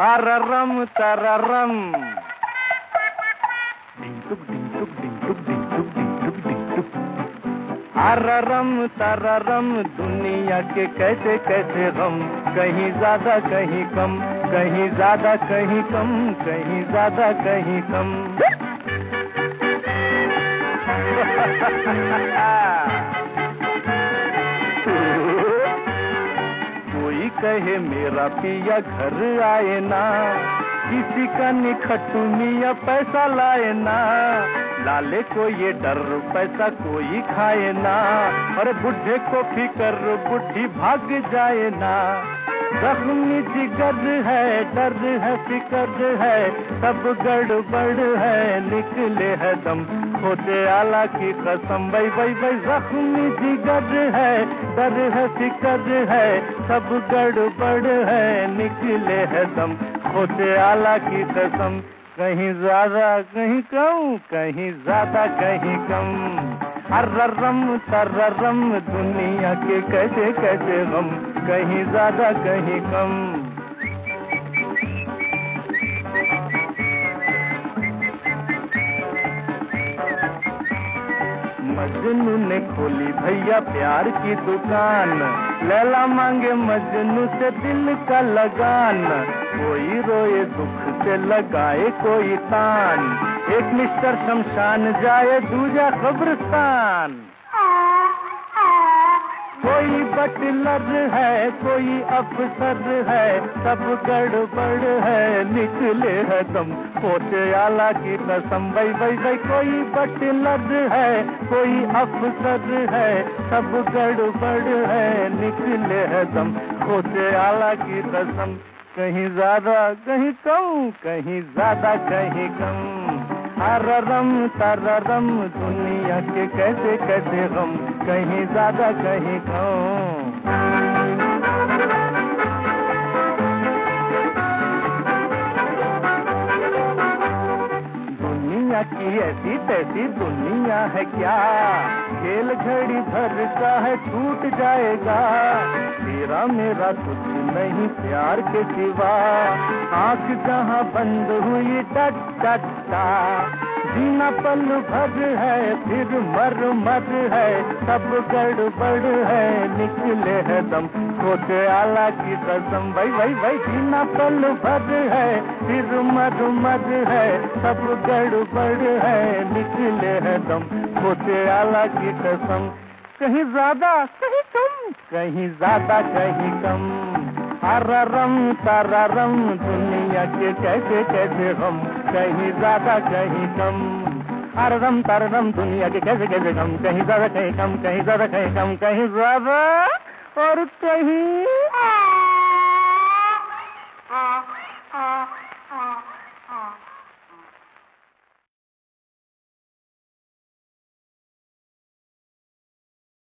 अररम तररम अररम तररम दुनिया के कैसे कैसे रम कहीं ज़्यादा कहीं कम कहीं ज़्यादा कहीं कम कहीं ज़्यादा कहीं कम कहे, मेरा पिया घर आए ना। किसी का निखटू मिया पैसा लाए ना। लाले को ये डर, पैसा कोई खाए ना। और बुढ़े को फिकर, बुढ़ी भाग जाए ना। जख्मी जिगर है दर्द है, फिकर है, सब गड़बड़ है, निकले है दम। खोटे आला की कसम बई बई बई जख्मी जिगर है दर्द है, फिकर है, सब गड़बड़ है, निकले है दम। खोटे आला की कसम, कहीं ज़्यादा, कहीं कम, कहीं ज़्यादा, कहीं कम। अर्रम तररम, दुनिया के कैसे कैसे गम। कहीं ज़्यादा, कहीं कम। मजनू ने खोली भैया प्यार की दुकान। लैला मांगे मजनू से दिल का लगान। कोई रोए दुख से लगाए कोई तान। एक मिस्टर शमशान जाए दूजा कब्रस्तान कोई बटलर है, कोई अफसर है, सब गड़बड़ है, निकले है दम पोते आला की कसम बई बई बई कोई बटलर है, कोई अफसर है, सब गड़बड़ है, निकले है दम पोते आला की कसम, कहीं ज़्यादा, कहीं कम, कहीं ज़्यादा, कहीं कम। अररम तररम, दुनिया के कैसे कैसे गम, कहीं ज़्यादा, कहीं कम। दुनिया की ऐसी तैसी दुनिया है क्या? खेल घड़ी भर का है, छूट जाएगा। तेरा मेरा कुछ नहीं, प्यार के सिवा। आँख जहाँ बंद हुई टट टट टा। जीना पल भर है, फिर मर मर है। सब गड़बड़ है, निकले है दम। खोटे आला की कसम भाई भाई भाई जीना पल भर है, फिर मर मर है। सब गड़बड़ है, निकले है दम। खोटे आला की कसम। कहीं ज़्यादा, कहीं कम। कहीं ज़्यादा, कहीं कम। हररम तररम दुनिया के कैसे कैसे हम, कहीं ज़्यादा, कहीं कम। हर रम तर रम दुनिया के कैसे कैसे कम कहीं ज़्यादा, कहीं कम, कहीं ज़्यादा, कहीं कम, कहीं ज़्यादा, और कहीं